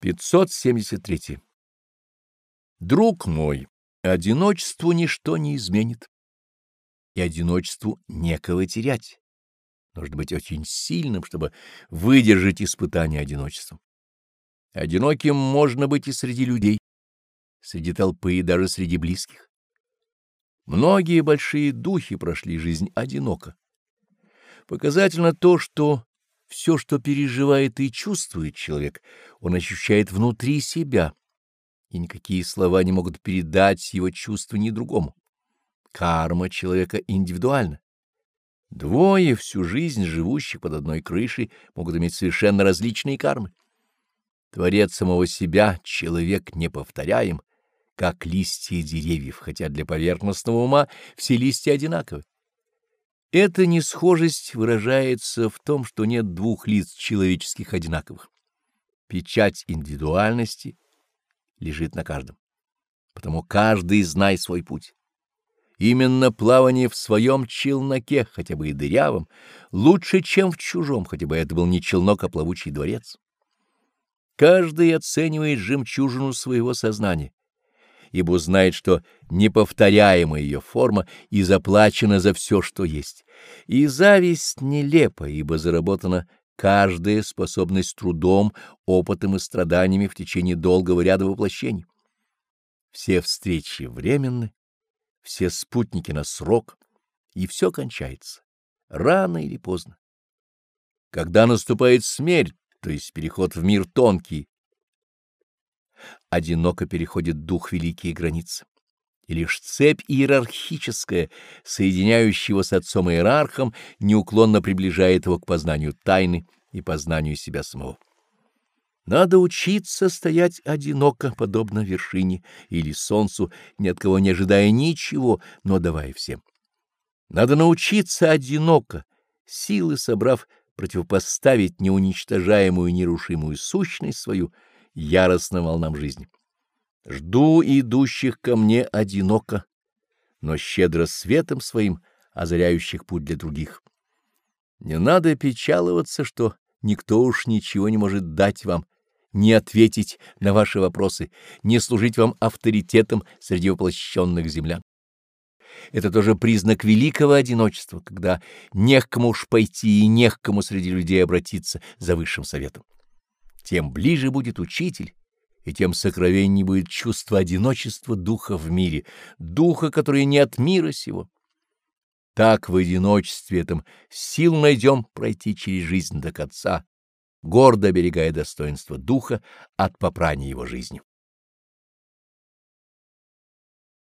573. Друг мой, одиночеству ничто не изменит, и одиночеству некого терять. Нужно быть очень сильным, чтобы выдержать испытание одиночеством. Одиноким можно быть и среди людей, среди толпы и даже среди близких. Многие большие духи прошли жизнь одиноко. Показательно то, что все, что переживает и чувствует человек, он ощущает внутри себя, и никакие слова не могут передать его чувства ни другому. Карма человека индивидуальна. Двое всю жизнь живущих под одной крышей могут иметь совершенно различные кармы. Творец самого себя, человек неповторяем, как листья деревьев, хотя для поверхностного ума все листья одинаковы. Эта несхожесть выражается в том, что нет двух лиц человеческих одинаковых. Печать индивидуальности лежит на каждом. Потому каждый знай свой путь. Именно плавание в своем челноке, хотя бы и дырявом, лучше, чем в чужом, хотя бы это был не челнок, а плавучий дворец. Каждый оценивает жемчужину своего сознания ибо знает, что неповторяемая ее форма и заплачена за все, что есть. И зависть нелепа, ибо заработана каждая способность трудом, опытом и страданиями в течение долгого ряда воплощений. Все встречи временны, все спутники на срок, и все кончается, рано или поздно. Когда наступает смерть, то есть переход в мир тонкий, одиноко переходит дух великие границы. И лишь цепь иерархическая, соединяющая его с отцом-иерархом, неуклонно приближает его к познанию тайны и познанию себя самого. Надо учиться стоять одиноко, подобно вершине или солнцу, ни от кого не ожидая ничего, но давая всем. Надо научиться одиноко, силы собрав, противопоставить неуничтожаемую нерушимую сущность свою — яростным волнам жизни. Жду идущих ко мне одиноко, но щедро светом своим озаряющих путь для других. Не надо печаловаться, что никто уж ничего не может дать вам, не ответить на ваши вопросы, не служить вам авторитетом среди воплощенных землян. Это тоже признак великого одиночества, когда не к кому уж пойти и не к кому среди людей обратиться за высшим советом тем ближе будет учитель, и тем сокровеннее будет чувство одиночества духа в мире, духа, который не от мира сего. Так в одиночестве этом сил найдем пройти через жизнь до конца, гордо оберегая достоинство духа от попрания его жизнью.